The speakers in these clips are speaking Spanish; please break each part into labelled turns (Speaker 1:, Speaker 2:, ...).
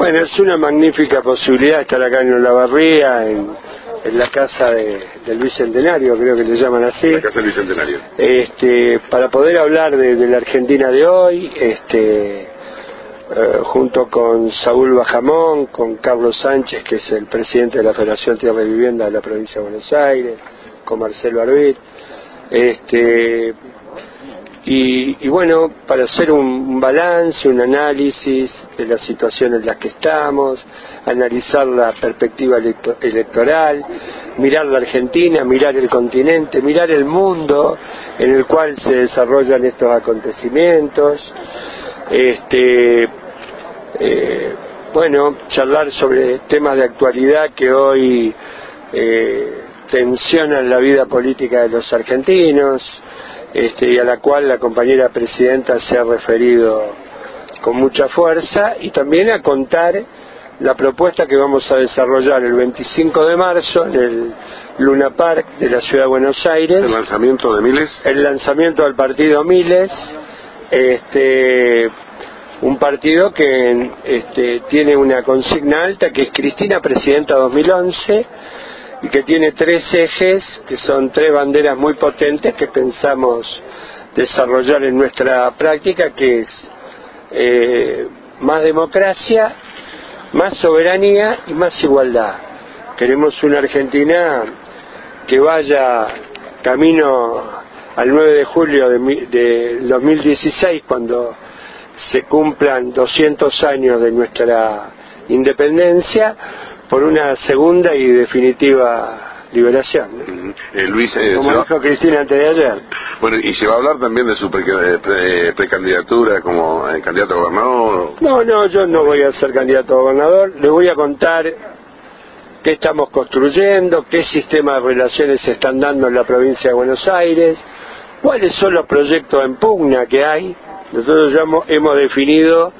Speaker 1: Bueno, es una magnífica posibilidad estar acá en Olavarría, en, en la casa de, del Bicentenario, creo que le llaman así.
Speaker 2: La Casa del Bicentenario.
Speaker 1: este, para poder hablar de, de la Argentina de hoy, este, eh, junto con Saúl Bajamón, con Carlos Sánchez, que es el presidente de la Federación Tierra y Vivienda de la provincia de Buenos Aires, con Marcelo Arbit, este, y, bueno, para hacer un, balance, un análisis de la situación en la que estamos, analizar la perspectiva electo- electoral, mirar la Argentina, mirar el continente, mirar el mundo en el cual se desarrollan estos acontecimientos, este, eh, bueno, charlar sobre temas de actualidad que hoy eh, tensionan la vida política de los argentinos este, y a la cual la compañera presidenta se ha referido con mucha fuerza y también a contar la propuesta que vamos a desarrollar el 25 de marzo en el Luna Park de la Ciudad de Buenos Aires
Speaker 2: El lanzamiento de Miles.
Speaker 1: el lanzamiento del partido Miles, este, un partido que este, tiene una consigna alta que es Cristina Presidenta 2011 y que tiene tres ejes, que son tres banderas muy potentes que pensamos desarrollar en nuestra práctica, que es eh, más democracia, más soberanía y más igualdad. Queremos una Argentina que vaya camino al 9 de julio de, de 2016, cuando se cumplan 200 años de nuestra independencia, por una segunda y definitiva liberación.
Speaker 2: Eh, Luis, eh,
Speaker 1: Como
Speaker 2: va-
Speaker 1: dijo Cristina antes de ayer.
Speaker 2: bueno, y se va a hablar también de su pre- eh, pre- precandidatura como candidato a gobernador.
Speaker 1: No, no, yo no voy a ser candidato a gobernador, le voy a contar qué estamos construyendo, qué sistema de relaciones se están dando en la provincia de Buenos Aires, cuáles son los proyectos en pugna que hay. Nosotros ya hemos, hemos definido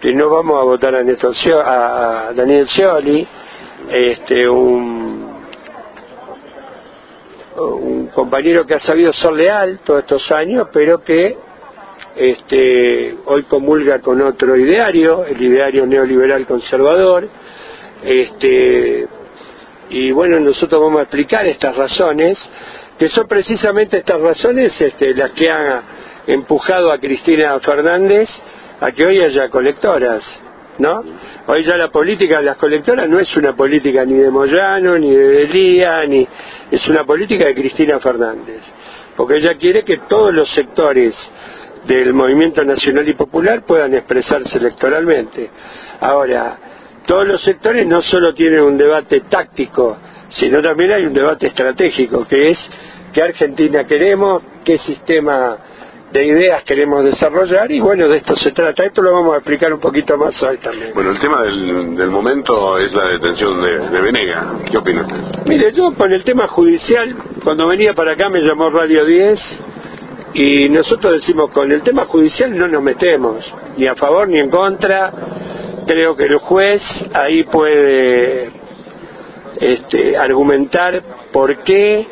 Speaker 1: que no vamos a votar a, Néstor a Daniel Scioli, este, un, un compañero que ha sabido ser leal todos estos años, pero que este, hoy comulga con otro ideario, el ideario neoliberal conservador, este, y bueno, nosotros vamos a explicar estas razones, que son precisamente estas razones este, las que han empujado a Cristina Fernández a que hoy haya colectoras, ¿no? Hoy ya la política de las colectoras no es una política ni de Moyano, ni de Delía, ni es una política de Cristina Fernández, porque ella quiere que todos los sectores del movimiento nacional y popular puedan expresarse electoralmente. Ahora, todos los sectores no solo tienen un debate táctico, sino también hay un debate estratégico, que es qué Argentina queremos, qué sistema de ideas queremos desarrollar, y bueno, de esto se trata. Esto lo vamos a explicar un poquito más hoy también.
Speaker 2: Bueno, el tema del, del momento es la detención de, de Venega. ¿Qué opina usted?
Speaker 1: Mire, yo con el tema judicial, cuando venía para acá me llamó Radio 10 y nosotros decimos, con el tema judicial no nos metemos, ni a favor ni en contra. Creo que el juez ahí puede este, argumentar por qué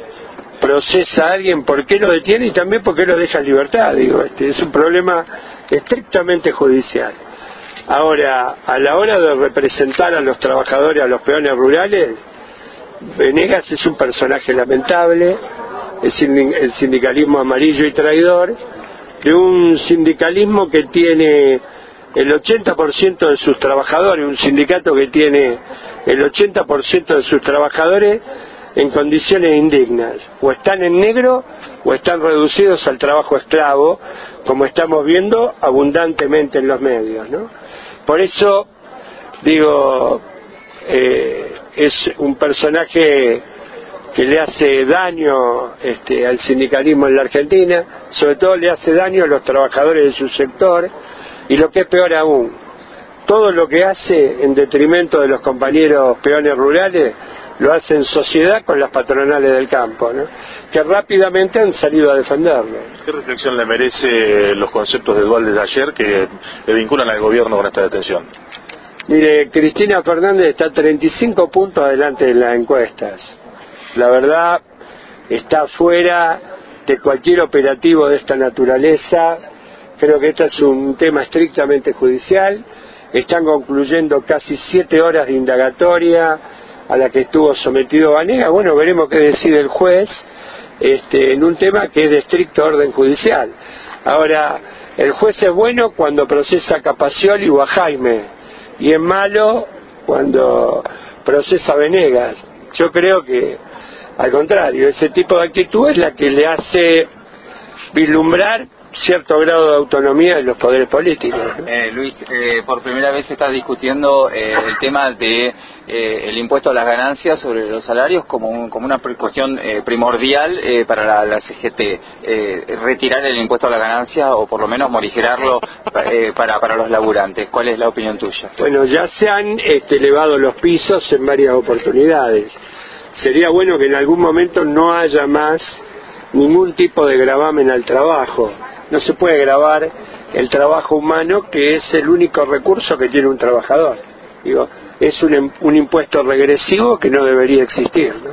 Speaker 1: procesa a alguien, por qué lo detiene y también por qué lo deja en libertad. Digo, este, es un problema estrictamente judicial. Ahora, a la hora de representar a los trabajadores, a los peones rurales, Venegas es un personaje lamentable, sindi- el sindicalismo amarillo y traidor, de un sindicalismo que tiene el 80% de sus trabajadores, un sindicato que tiene el 80% de sus trabajadores en condiciones indignas, o están en negro o están reducidos al trabajo esclavo, como estamos viendo abundantemente en los medios. Por eso, digo, eh, es un personaje que le hace daño este, al sindicalismo en la Argentina, sobre todo le hace daño a los trabajadores de su sector, y lo que es peor aún, todo lo que hace en detrimento de los compañeros peones rurales, lo hace en sociedad con las patronales del campo, ¿no? que rápidamente han salido a defenderlo.
Speaker 3: ¿Qué reflexión le merece los conceptos de Dualde de ayer que le vinculan al gobierno con esta detención?
Speaker 1: Mire, Cristina Fernández está 35 puntos adelante de las encuestas. La verdad, está fuera de cualquier operativo de esta naturaleza. Creo que este es un tema estrictamente judicial. están concluyendo casi siete horas de indagatoria a la que estuvo sometido Vanega. Bueno, veremos qué decide el juez este, en un tema que es de estricto orden judicial. Ahora, el juez es bueno cuando procesa a Capacioli o a Jaime, y es malo cuando procesa a Venegas. Yo creo que, al contrario, ese tipo de actitud es la que le hace vislumbrar cierto grado de autonomía en los poderes políticos.
Speaker 4: Eh, Luis, eh, por primera vez se está discutiendo eh, el tema de el impuesto a las ganancias sobre los salarios como, como una cuestión primordial para la, CGT. retirar el impuesto a las ganancias o por lo menos morigerarlo para, para los laburantes. ¿Cuál es la opinión tuya?
Speaker 1: Bueno, ya se han este, elevado los pisos en varias oportunidades. Sería bueno que en algún momento no haya más ningún tipo de gravamen al trabajo no se puede grabar el trabajo humano, que es el único recurso que tiene un trabajador. Digo, es un, un impuesto regresivo que no debería existir. ¿no?